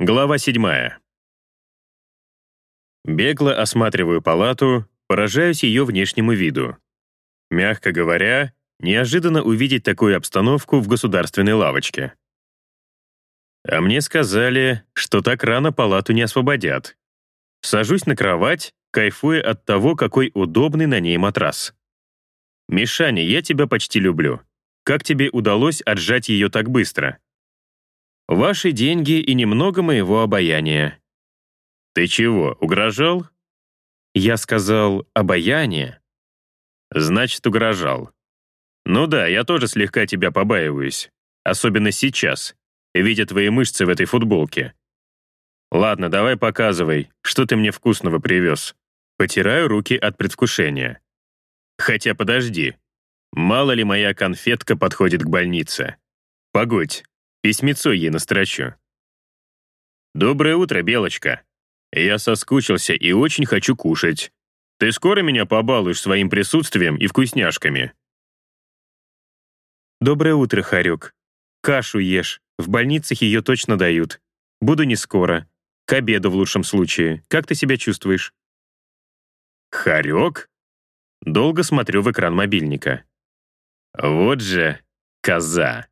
Глава 7. Бегло осматриваю палату, поражаюсь ее внешнему виду. Мягко говоря, неожиданно увидеть такую обстановку в государственной лавочке. А мне сказали, что так рано палату не освободят. Сажусь на кровать, кайфуя от того, какой удобный на ней матрас. «Мишаня, я тебя почти люблю. Как тебе удалось отжать ее так быстро?» Ваши деньги и немного моего обаяния». «Ты чего, угрожал?» Я сказал «обаяние». «Значит, угрожал». «Ну да, я тоже слегка тебя побаиваюсь. Особенно сейчас, видя твои мышцы в этой футболке. Ладно, давай показывай, что ты мне вкусного привез». Потираю руки от предвкушения. Хотя подожди, мало ли моя конфетка подходит к больнице. Погодь, Письмецо ей настрочу. «Доброе утро, Белочка. Я соскучился и очень хочу кушать. Ты скоро меня побалуешь своим присутствием и вкусняшками?» «Доброе утро, Харек. Кашу ешь. В больницах ее точно дают. Буду не скоро. К обеду в лучшем случае. Как ты себя чувствуешь?» «Харек?» Долго смотрю в экран мобильника. «Вот же коза!»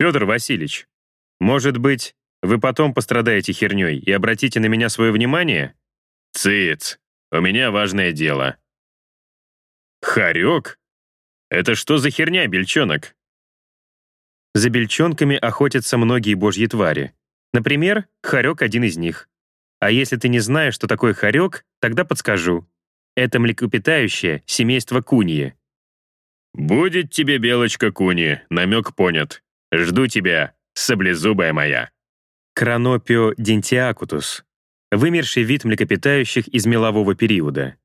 Федор Васильевич, может быть, вы потом пострадаете херней и обратите на меня свое внимание? Цыц, у меня важное дело. Харек? Это что за херня, бельчонок? За бельчонками охотятся многие божьи твари. Например, хорек — один из них. А если ты не знаешь, что такое хорек, тогда подскажу. Это млекопитающее семейство куньи. «Будет тебе, белочка куни, намек понят. Жду тебя, саблезубая моя. Кранопио дентиакутус — вымерший вид млекопитающих из мелового периода.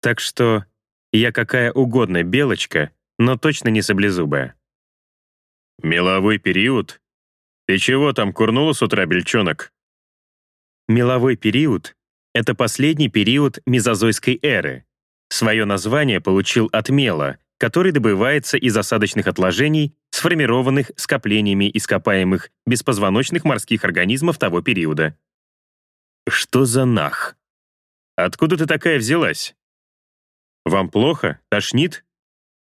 Так что я какая угодно белочка, но точно не саблезубая. Меловой период? Ты чего там курнула с утра, бельчонок? Меловой период — это последний период мезозойской эры. Свое название получил от мела, который добывается из осадочных отложений, сформированных скоплениями ископаемых беспозвоночных морских организмов того периода. Что за нах? Откуда ты такая взялась? Вам плохо? Тошнит?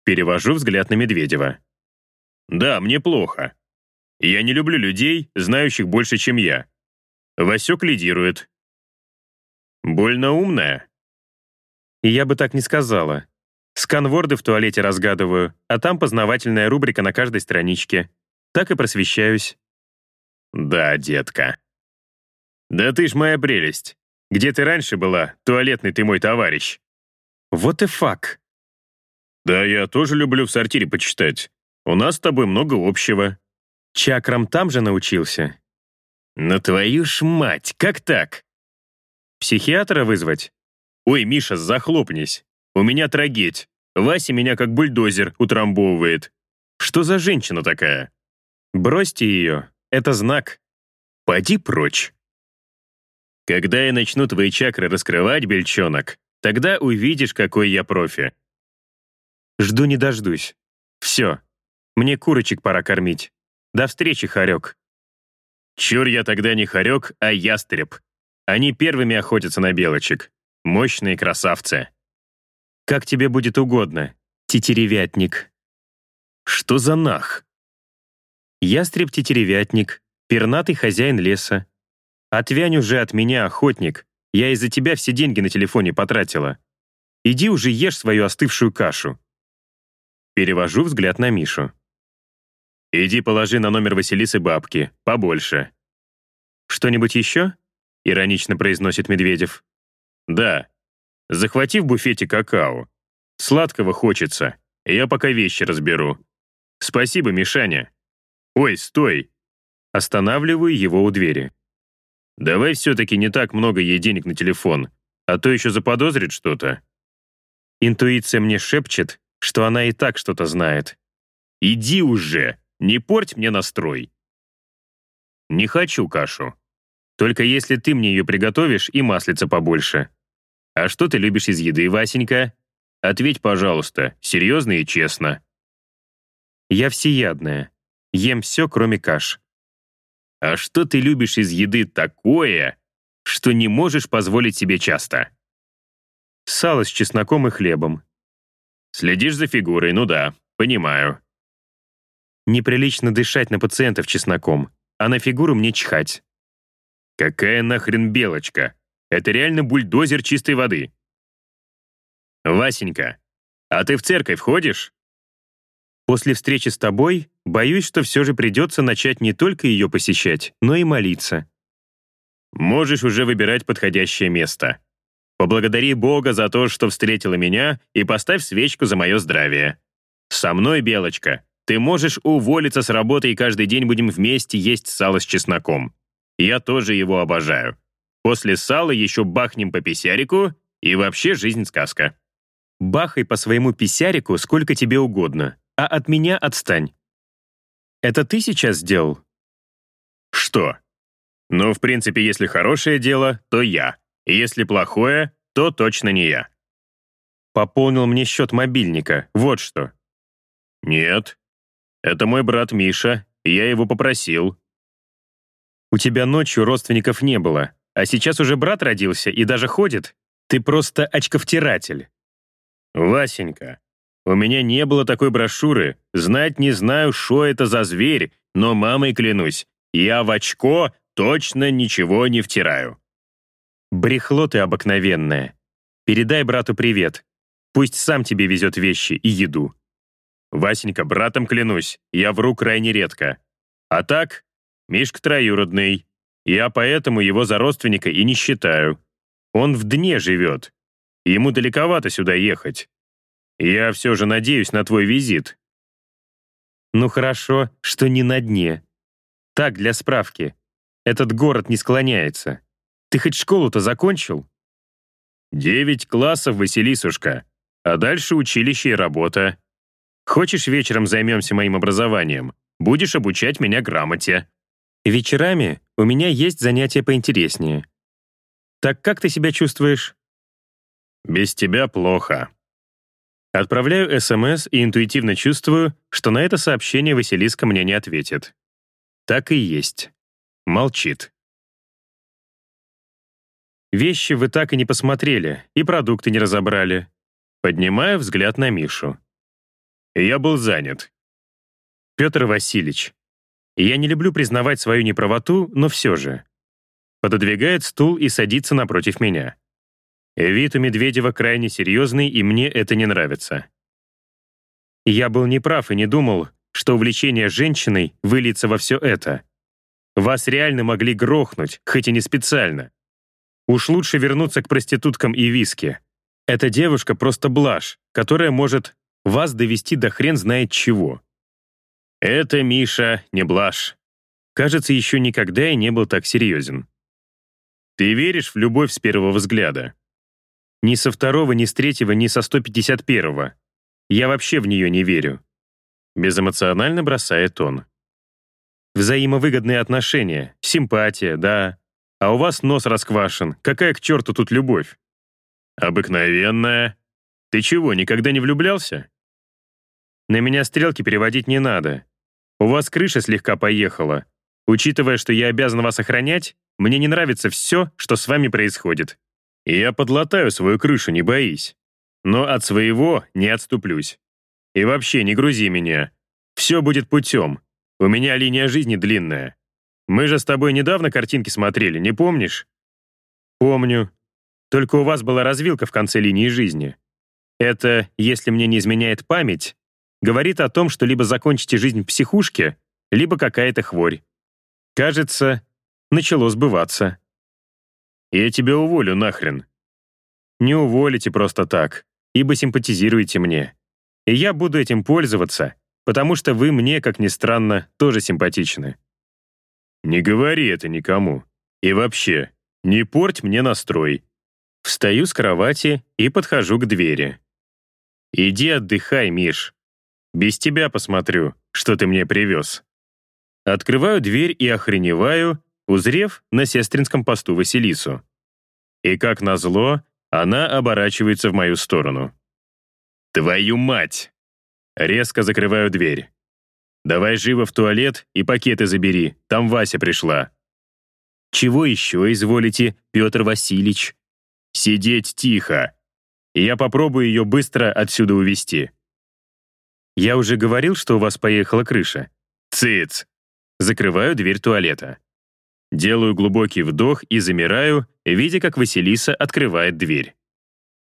Перевожу взгляд на Медведева. Да, мне плохо. Я не люблю людей, знающих больше, чем я. Васек лидирует. Больно умная? Я бы так не сказала. Сканворды в туалете разгадываю, а там познавательная рубрика на каждой страничке. Так и просвещаюсь. Да, детка. Да ты ж моя прелесть. Где ты раньше была, туалетный ты мой товарищ? Вот и фак. Да, я тоже люблю в сортире почитать. У нас с тобой много общего. Чакрам там же научился. На твою ж мать, как так? Психиатра вызвать? Ой, Миша, захлопнись. У меня трагедь. Вася меня как бульдозер утрамбовывает. Что за женщина такая? Бросьте ее. Это знак. Поди прочь. Когда я начну твои чакры раскрывать, бельчонок, тогда увидишь, какой я профи. Жду не дождусь. Все. Мне курочек пора кормить. До встречи, хорек. Чур я тогда не хорек, а ястреб. Они первыми охотятся на белочек. Мощные красавцы. Как тебе будет угодно, тетеревятник. Что за нах? Ястреб-тетеревятник, пернатый хозяин леса. Отвянь уже от меня, охотник. Я из-за тебя все деньги на телефоне потратила. Иди уже ешь свою остывшую кашу. Перевожу взгляд на Мишу. Иди положи на номер Василисы бабки, побольше. Что-нибудь еще? Иронично произносит Медведев. Да, Захвати в буфете какао. Сладкого хочется. Я пока вещи разберу. Спасибо, Мишаня. Ой, стой. Останавливаю его у двери. Давай все-таки не так много ей денег на телефон, а то еще заподозрит что-то. Интуиция мне шепчет, что она и так что-то знает. Иди уже, не порть мне настрой. Не хочу кашу. Только если ты мне ее приготовишь и маслица побольше. «А что ты любишь из еды, Васенька? Ответь, пожалуйста, серьезно и честно». «Я всеядная. Ем все, кроме каш». а что ты любишь из еды такое, что не можешь позволить себе часто?» Сало с чесноком и хлебом. «Следишь за фигурой, ну да, понимаю». Неприлично дышать на пациентов чесноком, а на фигуру мне чхать. «Какая нахрен белочка? Это реально бульдозер чистой воды». «Васенька, а ты в церковь ходишь?» После встречи с тобой боюсь, что все же придется начать не только ее посещать, но и молиться. Можешь уже выбирать подходящее место. Поблагодари Бога за то, что встретила меня, и поставь свечку за мое здравие. Со мной, Белочка, ты можешь уволиться с работы, и каждый день будем вместе есть сало с чесноком. Я тоже его обожаю. После сала еще бахнем по писярику, и вообще жизнь сказка. Бахай по своему писярику сколько тебе угодно а от меня отстань. Это ты сейчас сделал? Что? Ну, в принципе, если хорошее дело, то я. Если плохое, то точно не я. Пополнил мне счет мобильника, вот что. Нет. Это мой брат Миша, я его попросил. У тебя ночью родственников не было, а сейчас уже брат родился и даже ходит. Ты просто очковтиратель. Васенька, у меня не было такой брошюры. Знать не знаю, что это за зверь, но мамой клянусь, я в очко точно ничего не втираю. Брехло ты обыкновенное. Передай брату привет. Пусть сам тебе везет вещи и еду. Васенька, братом клянусь, я вру крайне редко. А так, Мишка троюродный. Я поэтому его за родственника и не считаю. Он в дне живет. Ему далековато сюда ехать. Я все же надеюсь на твой визит». «Ну хорошо, что не на дне. Так, для справки. Этот город не склоняется. Ты хоть школу-то закончил?» «Девять классов, Василисушка. А дальше училище и работа. Хочешь, вечером займемся моим образованием? Будешь обучать меня грамоте». «Вечерами у меня есть занятия поинтереснее. Так как ты себя чувствуешь?» «Без тебя плохо», Отправляю СМС и интуитивно чувствую, что на это сообщение Василиска мне не ответит. Так и есть. Молчит. Вещи вы так и не посмотрели, и продукты не разобрали. Поднимаю взгляд на Мишу. Я был занят. Петр Васильевич, я не люблю признавать свою неправоту, но все же. Пододвигает стул и садится напротив меня. Вид у Медведева крайне серьезный, и мне это не нравится. Я был неправ и не думал, что увлечение женщиной выльется во все это. Вас реально могли грохнуть, хоть и не специально. Уж лучше вернуться к проституткам и виске. Эта девушка просто блажь, которая может вас довести до хрен знает чего. Это, Миша, не блажь. Кажется, еще никогда я не был так серьезен. Ты веришь в любовь с первого взгляда? Ни со второго, ни с третьего, ни со 151-го. Я вообще в нее не верю. Безэмоционально бросает он. Взаимовыгодные отношения, симпатия, да. А у вас нос расквашен. Какая к черту тут любовь? Обыкновенная. Ты чего, никогда не влюблялся? На меня стрелки переводить не надо. У вас крыша слегка поехала. Учитывая, что я обязан вас охранять, мне не нравится все, что с вами происходит. Я подлатаю свою крышу, не боись. Но от своего не отступлюсь. И вообще не грузи меня. Все будет путем. У меня линия жизни длинная. Мы же с тобой недавно картинки смотрели, не помнишь? Помню. Только у вас была развилка в конце линии жизни. Это, если мне не изменяет память, говорит о том, что либо закончите жизнь в психушке, либо какая-то хворь. Кажется, начало сбываться. Я тебя уволю нахрен. Не уволите просто так, ибо симпатизируете мне. И я буду этим пользоваться, потому что вы мне, как ни странно, тоже симпатичны. Не говори это никому. И вообще, не порть мне настрой. Встаю с кровати и подхожу к двери. Иди отдыхай, Миш. Без тебя посмотрю, что ты мне привез. Открываю дверь и охреневаю, узрев на сестринском посту Василису. И как назло, она оборачивается в мою сторону. «Твою мать!» Резко закрываю дверь. Давай живо в туалет и пакеты забери, там Вася пришла». «Чего еще изволите, Петр Васильевич?» «Сидеть тихо. Я попробую ее быстро отсюда увести. «Я уже говорил, что у вас поехала крыша». «Цыц!» Закрываю дверь туалета. Делаю глубокий вдох и замираю, видя, как Василиса открывает дверь.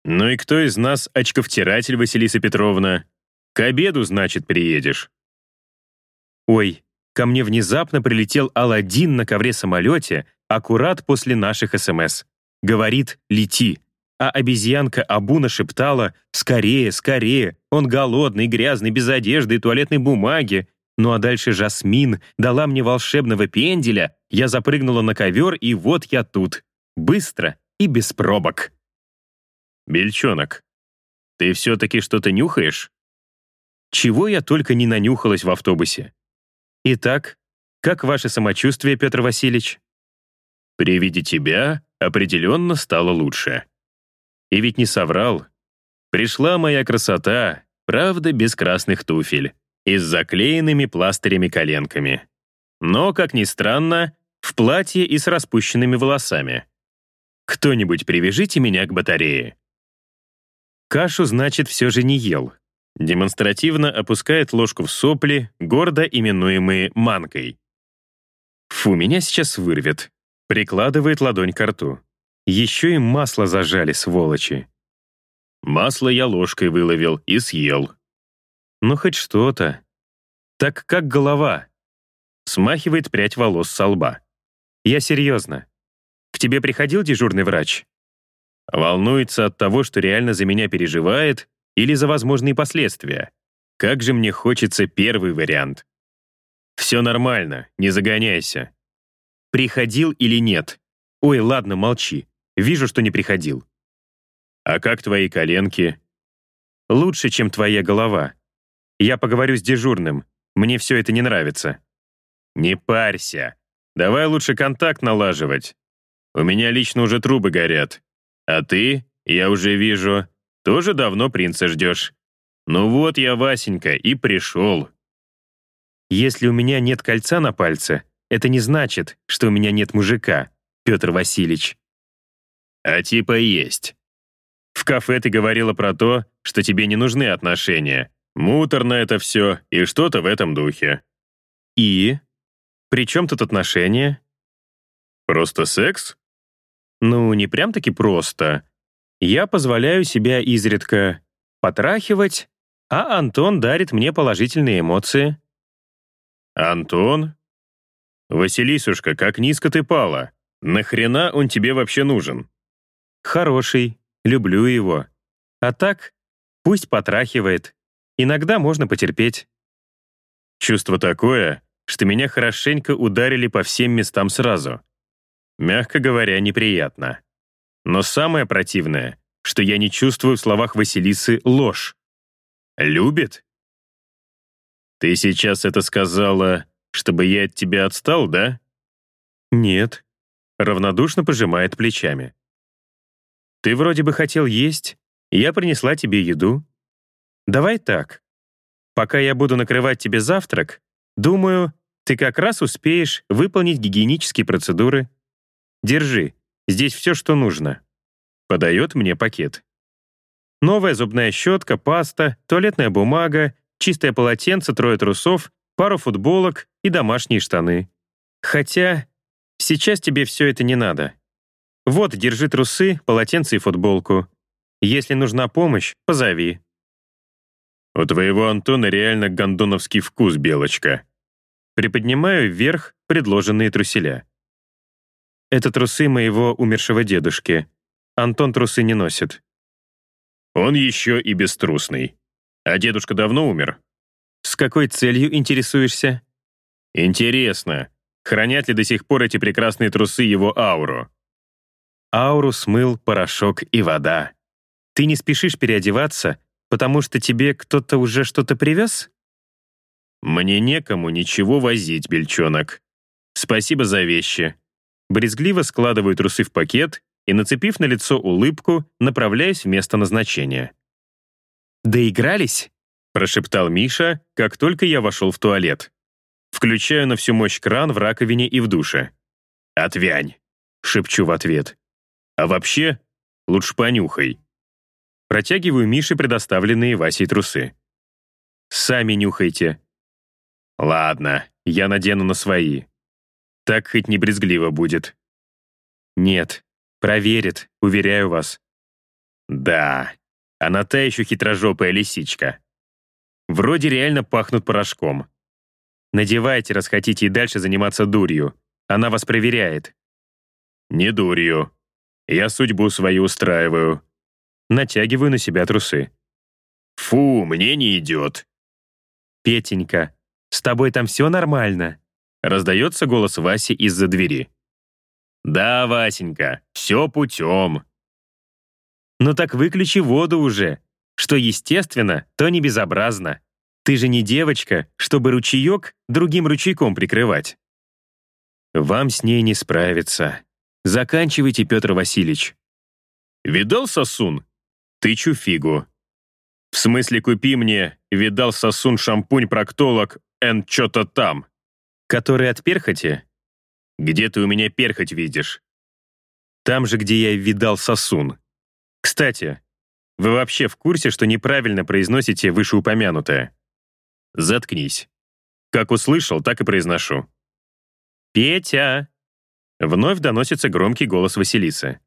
«Ну и кто из нас очковтиратель, Василиса Петровна? К обеду, значит, приедешь». Ой, ко мне внезапно прилетел Аладдин на ковре-самолете аккурат после наших СМС. Говорит «Лети». А обезьянка Абуна шептала «Скорее, скорее! Он голодный, грязный, без одежды и туалетной бумаги!» Ну а дальше Жасмин дала мне волшебного пенделя, я запрыгнула на ковер, и вот я тут. Быстро и без пробок. «Бельчонок, ты все-таки что-то нюхаешь?» Чего я только не нанюхалась в автобусе. Итак, как ваше самочувствие, Петр Васильевич? При виде тебя определенно стало лучше. И ведь не соврал. Пришла моя красота, правда, без красных туфель и с заклеенными пластырями коленками. Но, как ни странно, в платье и с распущенными волосами. Кто-нибудь привяжите меня к батарее. Кашу, значит, все же не ел. Демонстративно опускает ложку в сопли, гордо именуемые манкой. Фу, меня сейчас вырвет. Прикладывает ладонь к рту. Еще и масло зажали, сволочи. Масло я ложкой выловил и съел. Ну, хоть что-то. Так как голова? Смахивает прядь волос со лба. Я серьезно. К тебе приходил дежурный врач? Волнуется от того, что реально за меня переживает, или за возможные последствия? Как же мне хочется первый вариант. Все нормально, не загоняйся. Приходил или нет? Ой, ладно, молчи. Вижу, что не приходил. А как твои коленки? Лучше, чем твоя голова. Я поговорю с дежурным. Мне все это не нравится. Не парься. Давай лучше контакт налаживать. У меня лично уже трубы горят. А ты, я уже вижу, тоже давно принца ждешь. Ну вот я, Васенька, и пришел. Если у меня нет кольца на пальце, это не значит, что у меня нет мужика, Петр Васильевич. А типа есть. В кафе ты говорила про то, что тебе не нужны отношения. Муторно это все и что-то в этом духе. И? При чем тут отношения? Просто секс? Ну, не прям-таки просто. Я позволяю себя изредка потрахивать, а Антон дарит мне положительные эмоции. Антон? Василисушка, как низко ты пала. Нахрена он тебе вообще нужен? Хороший, люблю его. А так, пусть потрахивает. Иногда можно потерпеть. Чувство такое, что меня хорошенько ударили по всем местам сразу. Мягко говоря, неприятно. Но самое противное, что я не чувствую в словах Василисы ложь. Любит? Ты сейчас это сказала, чтобы я от тебя отстал, да? Нет. Равнодушно пожимает плечами. Ты вроде бы хотел есть, я принесла тебе еду. Давай так. Пока я буду накрывать тебе завтрак, думаю, ты как раз успеешь выполнить гигиенические процедуры. Держи, здесь все, что нужно. Подает мне пакет. Новая зубная щетка, паста, туалетная бумага, чистое полотенце, трое трусов, пару футболок и домашние штаны. Хотя сейчас тебе все это не надо. Вот, держи трусы, полотенце и футболку. Если нужна помощь, позови. У твоего Антона реально гондоновский вкус, Белочка. Приподнимаю вверх предложенные труселя. Это трусы моего умершего дедушки. Антон трусы не носит. Он еще и беструсный. А дедушка давно умер? С какой целью интересуешься? Интересно, хранят ли до сих пор эти прекрасные трусы его ауру? Ауру смыл порошок и вода. Ты не спешишь переодеваться, потому что тебе кто-то уже что-то привез? Мне некому ничего возить, бельчонок. Спасибо за вещи. Брезгливо складываю трусы в пакет и, нацепив на лицо улыбку, направляюсь в место назначения. «Доигрались?» прошептал Миша, как только я вошел в туалет. Включаю на всю мощь кран в раковине и в душе. «Отвянь», — шепчу в ответ. «А вообще, лучше понюхай». Протягиваю Мише предоставленные Васей трусы. «Сами нюхайте». «Ладно, я надену на свои. Так хоть не брезгливо будет». «Нет, проверит, уверяю вас». «Да, она та еще хитрожопая лисичка. Вроде реально пахнут порошком. Надевайте, раз хотите и дальше заниматься дурью. Она вас проверяет». «Не дурью. Я судьбу свою устраиваю». Натягиваю на себя трусы. «Фу, мне не идет». «Петенька, с тобой там все нормально?» Раздается голос Васи из-за двери. «Да, Васенька, все путем». «Ну так выключи воду уже. Что естественно, то не безобразно. Ты же не девочка, чтобы ручеек другим ручейком прикрывать». «Вам с ней не справиться. Заканчивайте, Петр Васильевич». «Видал сосун? Тычу фигу. В смысле, купи мне, видал сосун шампунь-проктолог эн чё-то там. Который от перхоти? Где ты у меня перхоть видишь? Там же, где я видал сосун. Кстати, вы вообще в курсе, что неправильно произносите вышеупомянутое? Заткнись. Как услышал, так и произношу. «Петя!» Вновь доносится громкий голос Василисы.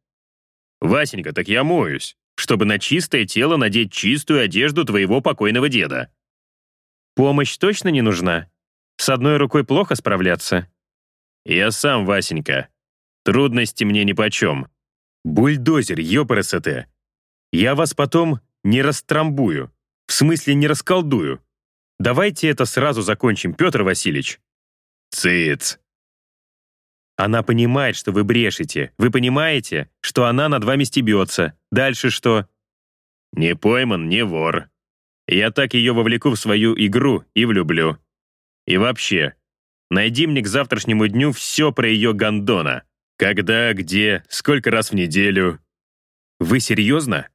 «Васенька, так я моюсь, чтобы на чистое тело надеть чистую одежду твоего покойного деда». «Помощь точно не нужна? С одной рукой плохо справляться?» «Я сам, Васенька. Трудности мне нипочем. Бульдозер, ёпрст. Я вас потом не растрамбую. В смысле, не расколдую. Давайте это сразу закончим, Петр Васильевич». «Цыц!» Она понимает, что вы брешете. Вы понимаете, что она над вами стебется. Дальше что? Не пойман, не вор. Я так ее вовлеку в свою игру и влюблю. И вообще, найди мне к завтрашнему дню все про ее гондона. Когда, где, сколько раз в неделю. Вы серьезно?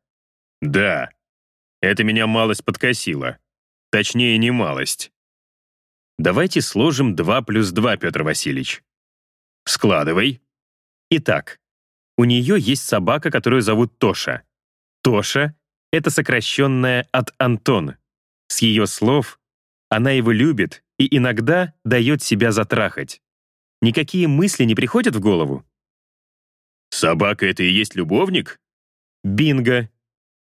Да. Это меня малость подкосило. Точнее, не малость. Давайте сложим 2 плюс 2, Петр Васильевич. Складывай. Итак, у нее есть собака, которую зовут Тоша. Тоша — это сокращенная от Антон. С ее слов, она его любит и иногда дает себя затрахать. Никакие мысли не приходят в голову? Собака — это и есть любовник? Бинго.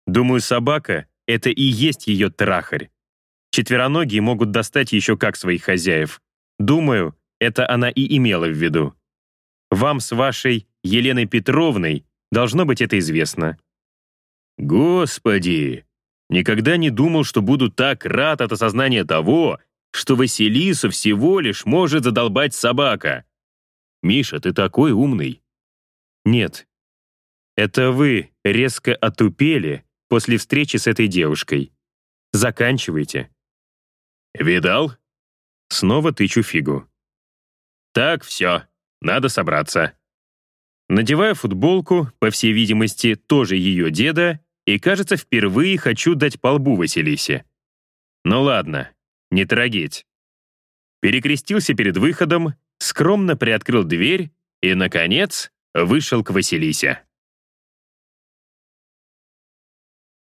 Думаю, собака — это и есть ее трахарь. Четвероногие могут достать еще как своих хозяев. Думаю, это она и имела в виду. Вам с вашей Еленой Петровной должно быть это известно». «Господи! Никогда не думал, что буду так рад от осознания того, что Василису всего лишь может задолбать собака. Миша, ты такой умный». «Нет. Это вы резко отупели после встречи с этой девушкой. Заканчивайте». «Видал?» Снова тычу фигу. «Так, все. Надо собраться. Надеваю футболку, по всей видимости, тоже ее деда, и, кажется, впервые хочу дать по лбу Василисе. Ну ладно, не трагедь. Перекрестился перед выходом, скромно приоткрыл дверь и, наконец, вышел к Василисе.